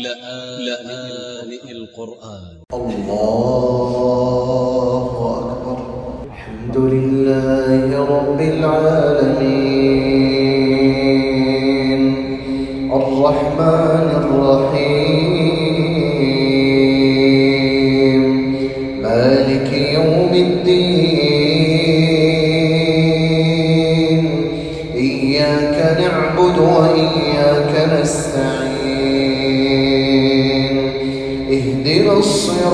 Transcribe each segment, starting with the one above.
لآن القرآن. الله أكبر. الحمد لله رب العالمين. الرحمن الرحيم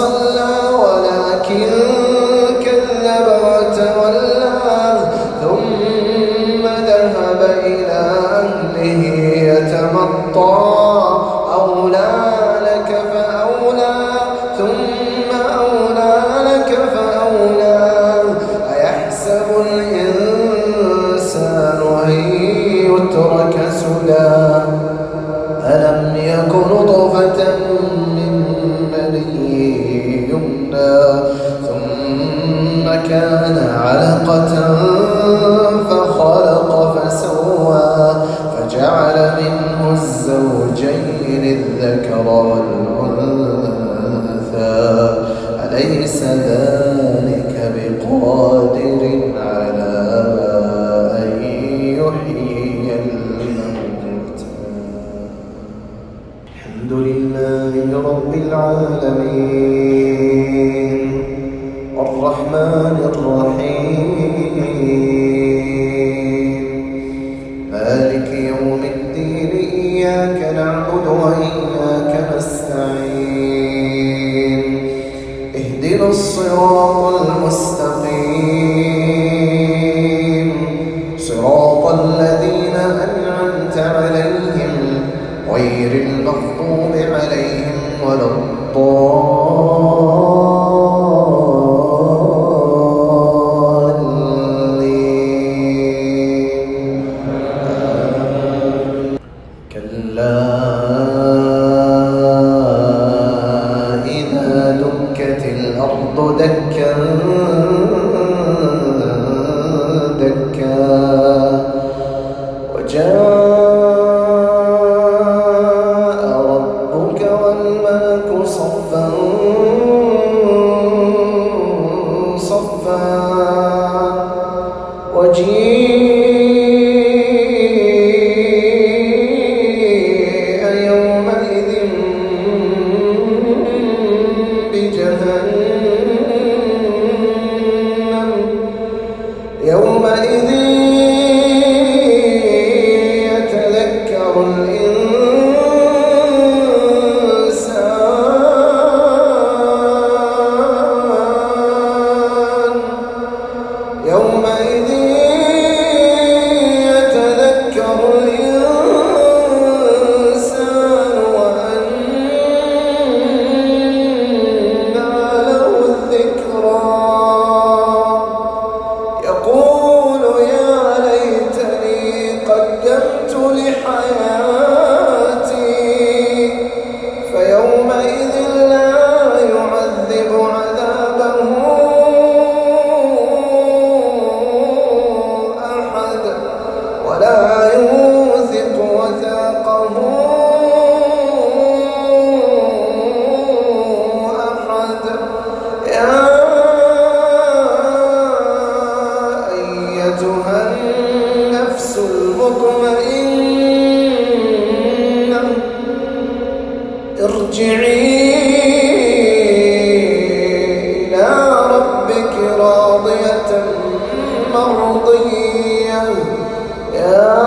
صلى ولكن كان علقة فخلق فسوى فجعل منه الزوجين الذكر والأنثى. أليس ذلك بقرار يا